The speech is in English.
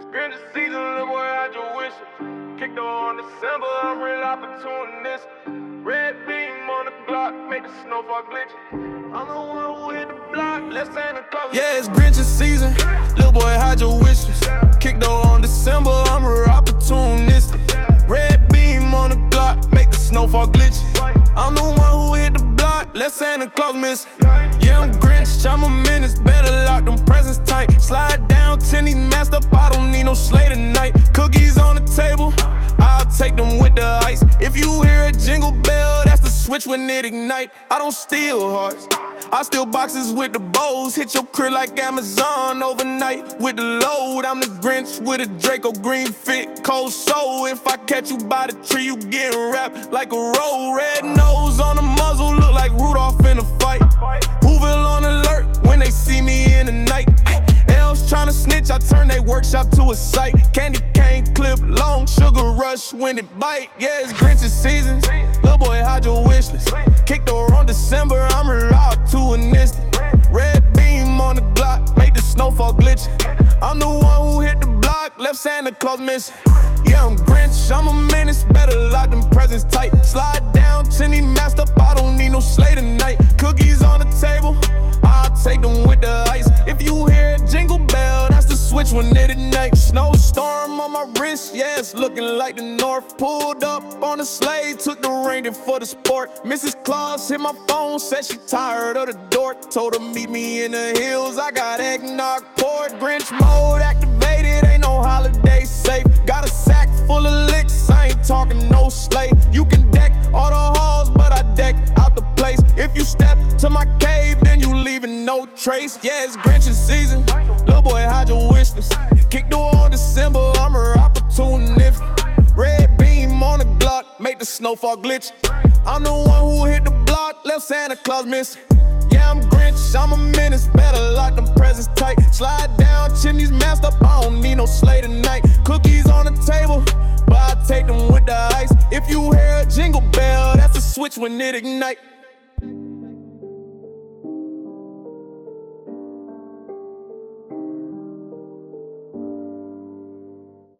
It's been the season, little boy, I just wish it. Kicked on December, I'm real opportunist. Red beam on the block, make the snowfall glitch. I'm the one who hit the block, let's Santa Claus. Yeah, it's Grinch's season. Little boy, hide your wishes. Kicked on December, I'm real opportunistic. Red beam on the block, make the snowfall glitch. I'm the one who hit the block, let Santa Claus miss. Yeah, I'm Grinch, I'm a menace, better lock them presents Sleigh tonight. Cookies on the table, I'll take them with the ice. If you hear a jingle bell, that's the switch when it ignite. I don't steal hearts. I steal boxes with the bows. Hit your crib like Amazon overnight with the load. I'm the Grinch with a Draco green fit, cold soul. If I catch you by the tree, you getting wrapped like a roll. Red nose to. Candy cane clip, long sugar rush when it bite. Yeah, it's Grinch's season. Little boy, hide your wish list. Kick door on December, I'm real opportunistic. Red beam on the block, make the snowfall glitch. I'm the one who hit the block, left Santa Claus missing. Yeah, I'm Grinch, I'm a menace, better lock them presents tight. That's when. Snowstorm on my wrist, yeah, looking like the north. Pulled up on the sleigh, took the reindeer for the sport. Mrs. Claus hit my phone, said she tired of the door. Told her meet me in the hills, I got eggnog poured. Grinch mode activated, ain't no holiday safe. Got a sack full of licks, I ain't talking no sleigh. You can deck all the halls, but I deck out the place. If you step to my cave, then you leaving no trace. Yeah, it's Grinch's season. Little boy, snowfall glitch. I'm the one who hit the block, left Santa Claus missing. Yeah, I'm Grinch, I'm a menace, better lock them presents tight. Slide down, chimneys masked up, I don't need no sleigh tonight. Cookies on the table, but I take them with the ice. If you hear a jingle bell, that's a switch when it ignite.